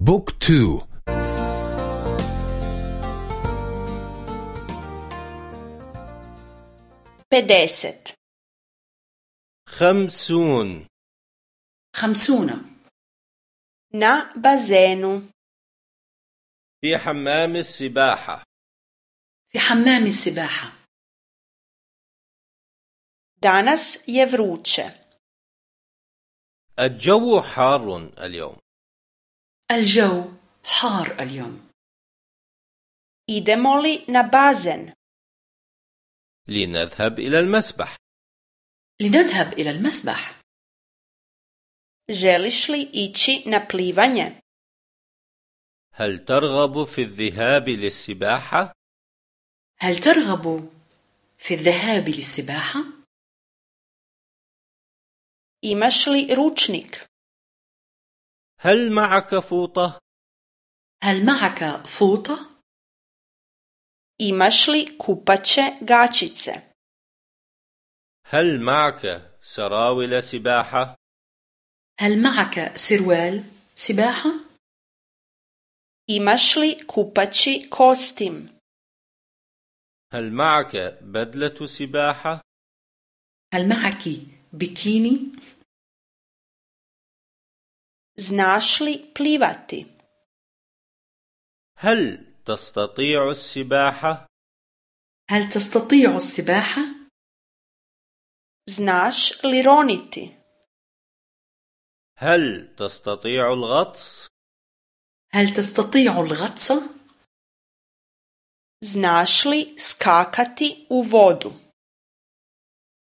بوك تو. بدست خمسون. خمسون. na bazenu في حمام السباحة. في حمام السباحة. je vruće الجو حار اليوم. الجو حار اليوم. idemo li na bazen لنذهب إلى المسبح. لنذهب إلى المسبح. želiš li ići na plivanje هل ترغب في الذهاب للسباحة؟ هل ترغب في الذهاب للسباحة؟ imaš li ručnik هل معك فوطة؟ هل معك فوطة؟ imaš li kupaće gačice هل معك سراول سباحة؟ هل معك سروال سباحة؟ imaš li kupaći kostim هل معك بدلة سباحة؟ هل معك بكيني؟ Znaš li plivati هل تستطيع السباحة؟ هل تستطيع السباحة؟ znaš li roniti هل تستطيع الغطس؟ هل تستطيع الغطس؟ znaš li skakati u vodu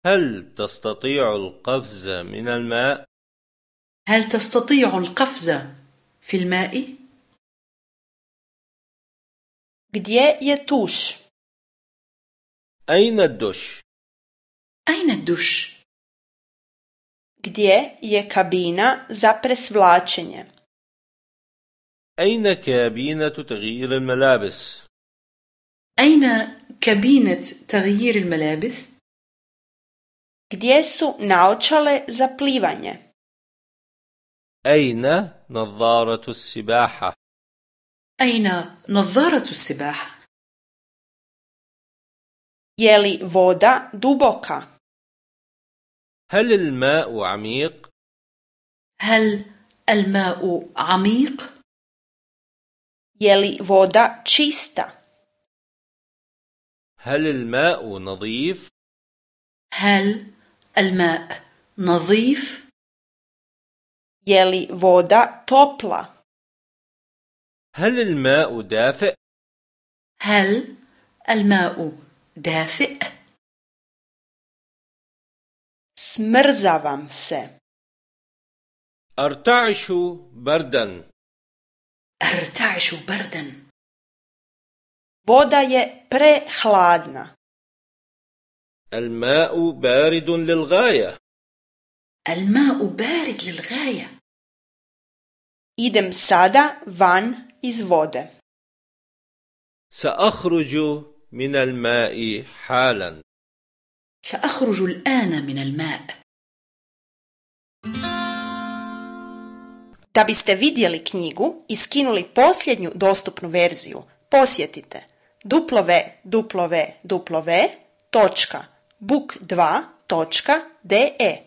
هل تستطيع القفز من الماء؟ هل تستطيع القفز في الماء؟ gdje je tuš أين الدش؟ أين الدش؟ gdje je kabina za presvlačenje أين كابينة تغيير الملابس؟ أين كابينة تغيير الملابس؟ gdje su naočale za plivanje أين نظارة السباحة؟ أين نظارة السباحة؟ je li voda duboka هل الماء عميق؟ هل الماء عميق؟ je li voda čista هل الماء نظيف؟ هل الماء نظيف؟ Je li voda topla? هل الماء دافئ؟ هل الماء دافئ؟ smrzavam se. أرتعش بردا أرتعش بردا voda je prehladna. الماء بارد للغاية الماء بارد للغاية idem sada van iz vode سأخرج من الماء حالا سأخرج الآن من الماء Da biste vidjeli knjigu i skinuli posljednju dostupnu verziju, posjetite www.book2.de